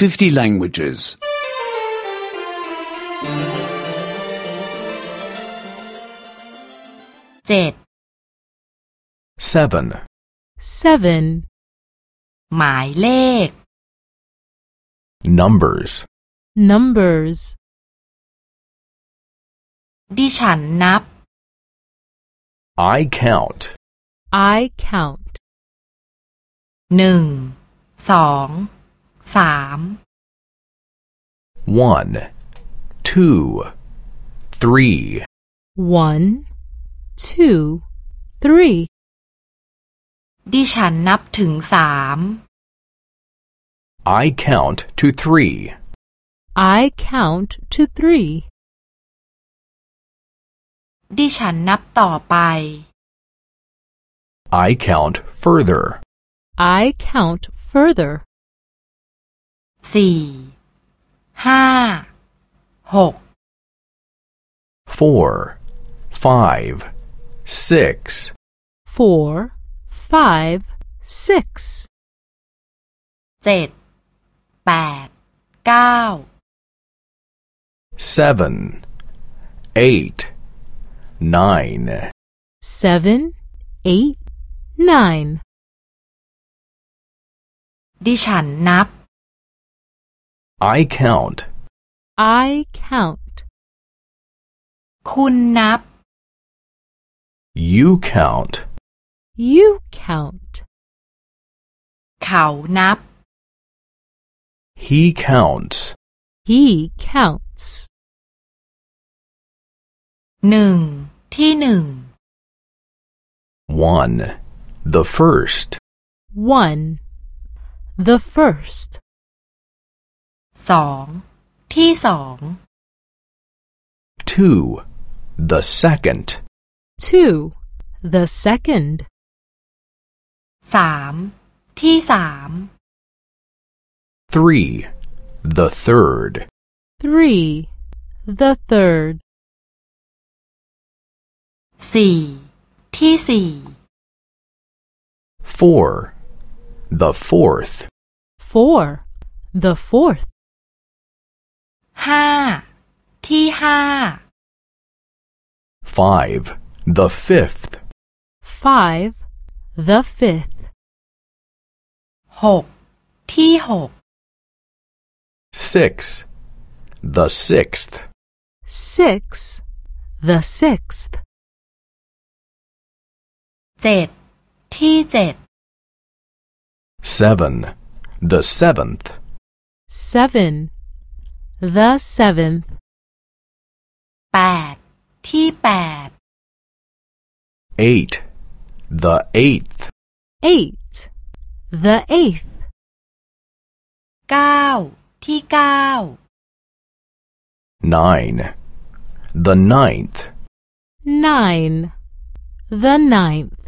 50 languages. เจ็ด seven, seven, หมายเลข numbers, numbers. ดิฉันนับ I count, I count. หนึ่ง สอง สาม one, two, three, One, two, three. ดิฉันนับถึงสาม I count to three, I count to three. ดิฉันนับต่อไป I count further, I count further. สี่ ห้า หก four, five, six, Four, five, six, เจ็ด แปด เก้า seven, eight, nine, seven, eight, nine. ดิฉันนับ I count, I count. คุณนับ you count, You count. เขานับ he counts, He counts. หนึ่ง ที่หนึ่ง one, the first, One, the first. สอง ที่สอง two, the second, Two, the second. สาม ที่สาม three, the third, Three, the third. สี่ ที่สี่ four, the fourth, Four, the fourth. ห้า ที่ห้า five, the fifth, Five, the fifth. หก ที่หก six, the sixth, Six, the sixth. เจ็ด ที่เจ็ด seven, the seventh, Seven, the seventh. แปด ที่แปด eight, the eighth, Eight, the eighth. เก้า ที่เก้า nine, the ninth, Nine, the ninth.